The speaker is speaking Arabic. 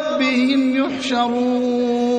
ربهم يحشرون.